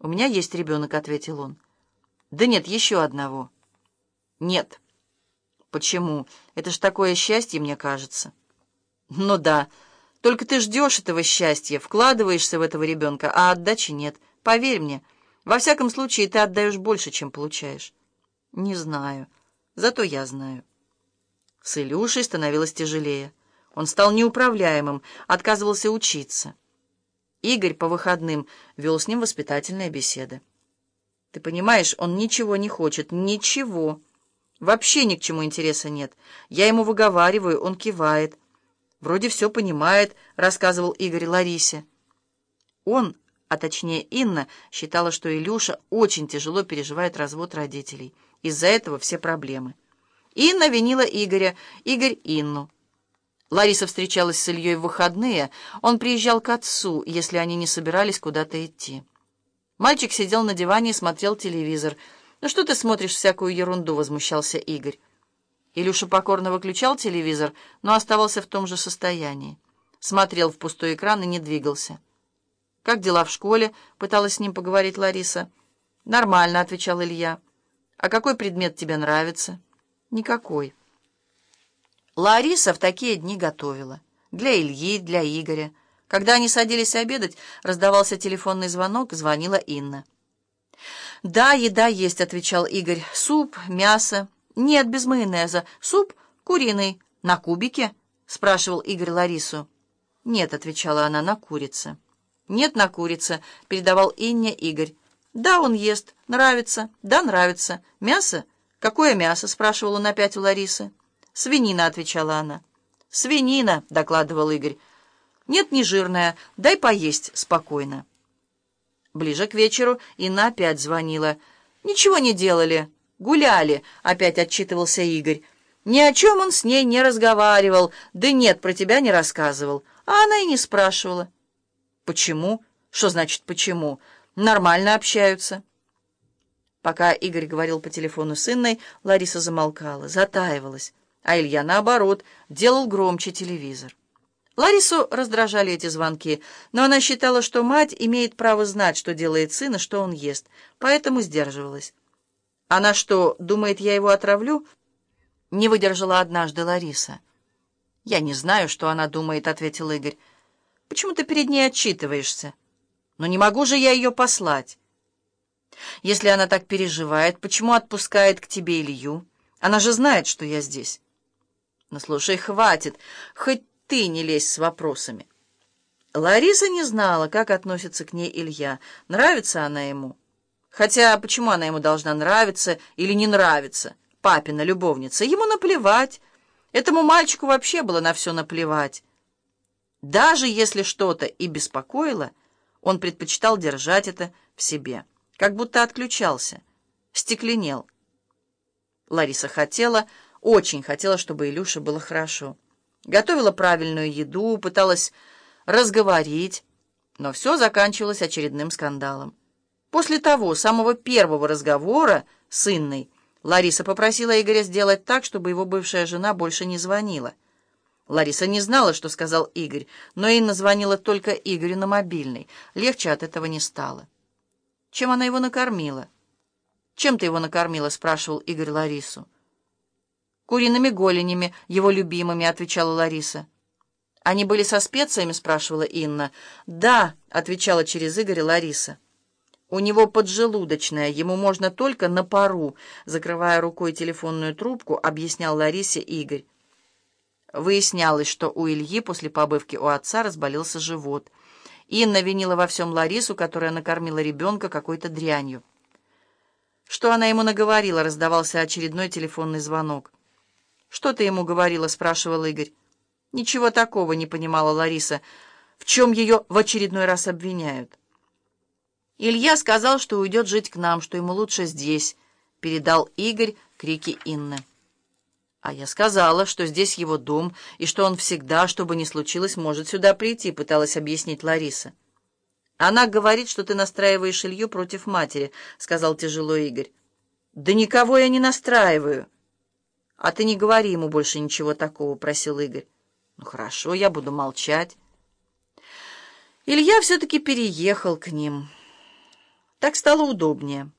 «У меня есть ребенок», — ответил он. «Да нет, еще одного». «Нет». «Почему? Это ж такое счастье, мне кажется». «Ну да, только ты ждешь этого счастья, вкладываешься в этого ребенка, а отдачи нет. Поверь мне, во всяком случае ты отдаешь больше, чем получаешь». «Не знаю. Зато я знаю». С Илюшей становилось тяжелее. Он стал неуправляемым, отказывался учиться. Игорь по выходным вел с ним воспитательные беседы. Ты понимаешь, он ничего не хочет, ничего. Вообще ни к чему интереса нет. Я ему выговариваю, он кивает. Вроде все понимает, рассказывал Игорь Ларисе. Он, а точнее Инна, считала, что Илюша очень тяжело переживает развод родителей. Из-за этого все проблемы. Инна винила Игоря, Игорь — Инну. Лариса встречалась с Ильей в выходные. Он приезжал к отцу, если они не собирались куда-то идти. Мальчик сидел на диване и смотрел телевизор. «Ну что ты смотришь всякую ерунду?» — возмущался Игорь. Илюша покорно выключал телевизор, но оставался в том же состоянии. Смотрел в пустой экран и не двигался. «Как дела в школе?» — пыталась с ним поговорить Лариса. «Нормально», — отвечал Илья. «А какой предмет тебе нравится?» «Никакой». Лариса в такие дни готовила. Для Ильи, для Игоря. Когда они садились обедать, раздавался телефонный звонок, звонила Инна. «Да, еда есть», — отвечал Игорь. «Суп, мясо». «Нет, без майонеза. Суп куриный. На кубике?» — спрашивал Игорь Ларису. «Нет», — отвечала она, — «на курице». «Нет, на курице», — передавал Инне Игорь. «Да, он ест. Нравится. Да, нравится. Мясо? Какое мясо?» — спрашивал он опять у Ларисы. «Свинина», — отвечала она. «Свинина», — докладывал Игорь. «Нет, не жирная. Дай поесть спокойно». Ближе к вечеру Инна опять звонила. «Ничего не делали. Гуляли», — опять отчитывался Игорь. «Ни о чем он с ней не разговаривал. Да нет, про тебя не рассказывал. А она и не спрашивала». «Почему? Что значит «почему»? Нормально общаются». Пока Игорь говорил по телефону с Инной, Лариса замолкала, затаивалась а Илья, наоборот, делал громче телевизор. Ларису раздражали эти звонки, но она считала, что мать имеет право знать, что делает сын и что он ест, поэтому сдерживалась. «Она что, думает, я его отравлю?» Не выдержала однажды Лариса. «Я не знаю, что она думает», — ответил Игорь. «Почему ты перед ней отчитываешься? Но не могу же я ее послать. Если она так переживает, почему отпускает к тебе Илью? Она же знает, что я здесь». Но слушай, хватит, хоть ты не лезь с вопросами. Лариса не знала, как относится к ней Илья, нравится она ему. Хотя почему она ему должна нравиться или не нравиться? Папина любовница, ему наплевать. Этому мальчику вообще было на все наплевать. Даже если что-то и беспокоило, он предпочитал держать это в себе, как будто отключался, стекленел. Лариса хотела очень хотела, чтобы Илюше было хорошо. Готовила правильную еду, пыталась разговорить, но все заканчивалось очередным скандалом. После того самого первого разговора с Инной Лариса попросила Игоря сделать так, чтобы его бывшая жена больше не звонила. Лариса не знала, что сказал Игорь, но Инна звонила только Игорю на мобильный. Легче от этого не стало. Чем она его накормила? «Чем ты его накормила?» — спрашивал Игорь Ларису. «Куриными голенями, его любимыми», — отвечала Лариса. «Они были со специями?» — спрашивала Инна. «Да», — отвечала через Игоря Лариса. «У него поджелудочная, ему можно только на пару», — закрывая рукой телефонную трубку, объяснял Ларисе Игорь. Выяснялось, что у Ильи после побывки у отца разболелся живот. Инна винила во всем Ларису, которая накормила ребенка какой-то дрянью. Что она ему наговорила, раздавался очередной телефонный звонок. «Что ты ему говорила?» — спрашивал Игорь. «Ничего такого не понимала Лариса. В чем ее в очередной раз обвиняют?» «Илья сказал, что уйдет жить к нам, что ему лучше здесь», — передал Игорь крики Инны. «А я сказала, что здесь его дом, и что он всегда, что бы ни случилось, может сюда прийти», — пыталась объяснить Лариса. «Она говорит, что ты настраиваешь Илью против матери», — сказал тяжело Игорь. «Да никого я не настраиваю». «А ты не говори ему больше ничего такого», — просил Игорь. «Ну хорошо, я буду молчать». Илья все-таки переехал к ним. Так стало удобнее.